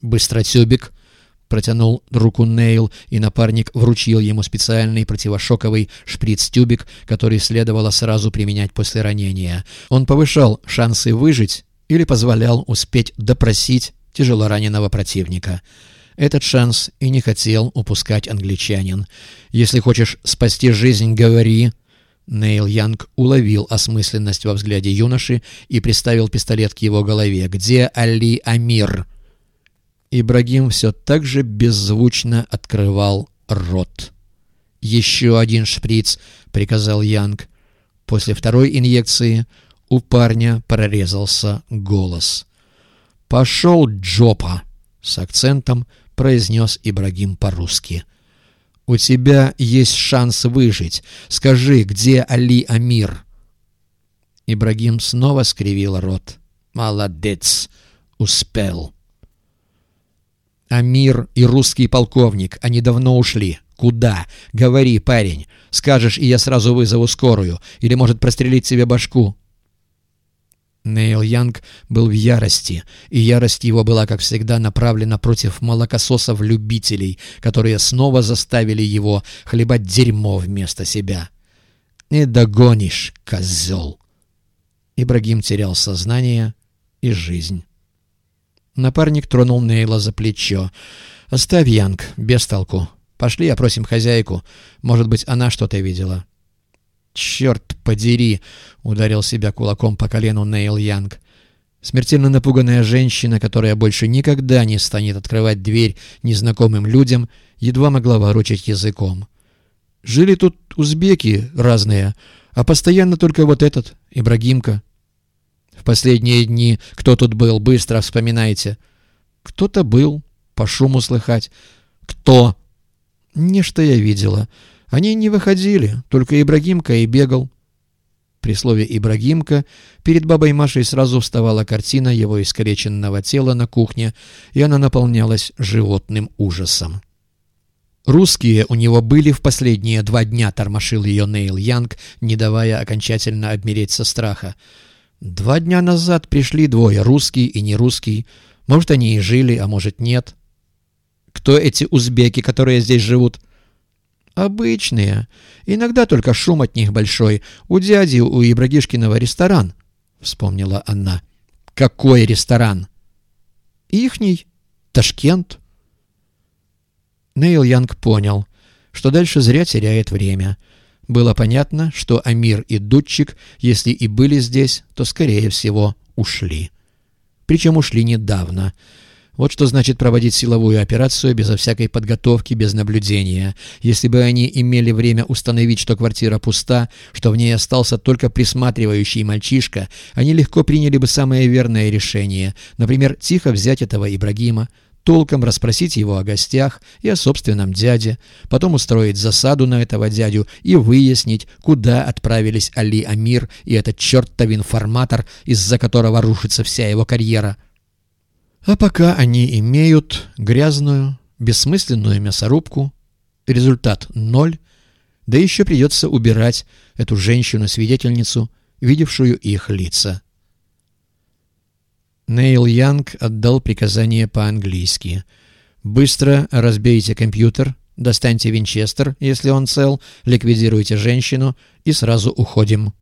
«Быстротюбик!» — протянул руку Нейл, и напарник вручил ему специальный противошоковый шприц-тюбик, который следовало сразу применять после ранения. Он повышал шансы выжить или позволял успеть допросить тяжелораненого противника. Этот шанс и не хотел упускать англичанин. «Если хочешь спасти жизнь, говори!» Нейл Янг уловил осмысленность во взгляде юноши и приставил пистолет к его голове. «Где Али Амир?» Ибрагим все так же беззвучно открывал рот. «Еще один шприц», — приказал Янг. После второй инъекции у парня прорезался голос. «Пошел Джопа!» — с акцентом произнес Ибрагим по-русски. «У тебя есть шанс выжить. Скажи, где Али Амир?» Ибрагим снова скривил рот. «Молодец! Успел!» «Амир и русский полковник, они давно ушли. Куда? Говори, парень. Скажешь, и я сразу вызову скорую. Или, может, прострелить себе башку?» Нейл Янг был в ярости, и ярость его была, как всегда, направлена против молокососов-любителей, которые снова заставили его хлебать дерьмо вместо себя. «Не догонишь, козел!» Ибрагим терял сознание и жизнь. Напарник тронул Нейла за плечо. «Оставь, Янг, без толку. Пошли опросим хозяйку. Может быть, она что-то видела». «Черт подери!» — ударил себя кулаком по колену Нейл Янг. Смертельно напуганная женщина, которая больше никогда не станет открывать дверь незнакомым людям, едва могла ворочать языком. «Жили тут узбеки разные, а постоянно только вот этот, Ибрагимка». «В последние дни кто тут был? Быстро вспоминайте». «Кто-то был, по шуму слыхать». «Кто?» «Не что я видела». Они не выходили, только Ибрагимка и бегал. При слове «Ибрагимка» перед бабой Машей сразу вставала картина его искалеченного тела на кухне, и она наполнялась животным ужасом. «Русские у него были в последние два дня», — тормошил ее Нейл Янг, не давая окончательно обмереть со страха. «Два дня назад пришли двое, русский и нерусский. Может, они и жили, а может, нет». «Кто эти узбеки, которые здесь живут?» «Обычные. Иногда только шум от них большой. У дяди, у Ибрагишкиного ресторан», — вспомнила она. «Какой ресторан?» «Ихний. Ташкент». Нейл Янг понял, что дальше зря теряет время. Было понятно, что Амир и Дудчик, если и были здесь, то, скорее всего, ушли. Причем ушли недавно — вот что значит проводить силовую операцию безо всякой подготовки, без наблюдения. Если бы они имели время установить, что квартира пуста, что в ней остался только присматривающий мальчишка, они легко приняли бы самое верное решение. Например, тихо взять этого Ибрагима, толком расспросить его о гостях и о собственном дяде, потом устроить засаду на этого дядю и выяснить, куда отправились Али Амир и этот чертов информатор, из-за которого рушится вся его карьера. А пока они имеют грязную, бессмысленную мясорубку, результат ноль, да еще придется убирать эту женщину-свидетельницу, видевшую их лица. Нейл Янг отдал приказание по-английски. «Быстро разбейте компьютер, достаньте винчестер, если он цел, ликвидируйте женщину и сразу уходим».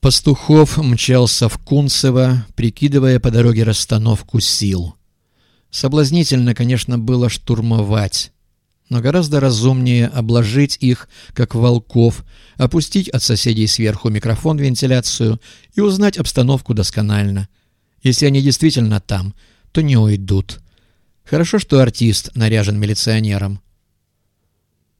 Пастухов мчался в Кунцево, прикидывая по дороге расстановку сил. Соблазнительно, конечно, было штурмовать, но гораздо разумнее обложить их, как волков, опустить от соседей сверху микрофон-вентиляцию и узнать обстановку досконально. Если они действительно там, то не уйдут. Хорошо, что артист наряжен милиционером.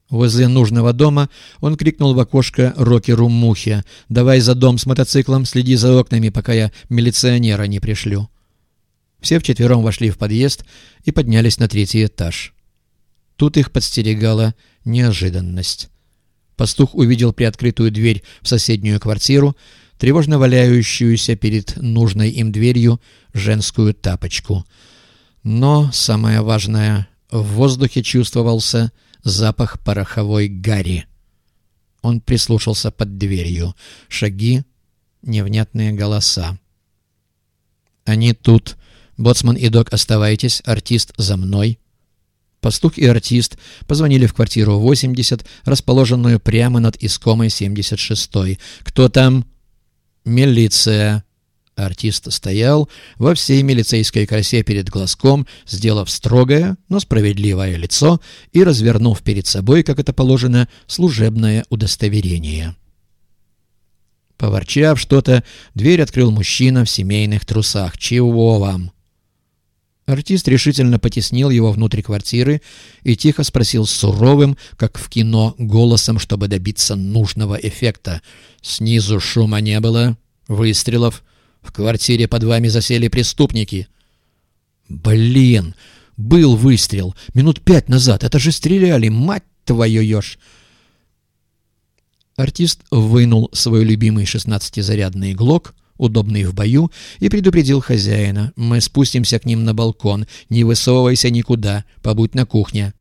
Возле нужного дома он крикнул в окошко Рокеру Мухе «Давай за дом с мотоциклом, следи за окнами, пока я милиционера не пришлю». Все вчетвером вошли в подъезд и поднялись на третий этаж. Тут их подстерегала неожиданность. Пастух увидел приоткрытую дверь в соседнюю квартиру, тревожно валяющуюся перед нужной им дверью женскую тапочку. Но, самое важное, в воздухе чувствовался запах пороховой гари. Он прислушался под дверью. Шаги, невнятные голоса. «Они тут», Боцман и док оставайтесь, артист за мной». Пастух и артист позвонили в квартиру 80, расположенную прямо над искомой 76-й. «Кто там?» «Милиция». Артист стоял во всей милицейской красе перед глазком, сделав строгое, но справедливое лицо и развернув перед собой, как это положено, служебное удостоверение. Поворчав что-то, дверь открыл мужчина в семейных трусах. «Чего вам?» Артист решительно потеснил его внутрь квартиры и тихо спросил суровым, как в кино, голосом, чтобы добиться нужного эффекта. «Снизу шума не было? Выстрелов? В квартире под вами засели преступники?» «Блин! Был выстрел! Минут пять назад! Это же стреляли! Мать твою ешь!» Артист вынул свой любимый шестнадцатизарядный глок, удобный в бою, и предупредил хозяина. «Мы спустимся к ним на балкон. Не высовывайся никуда. Побудь на кухне».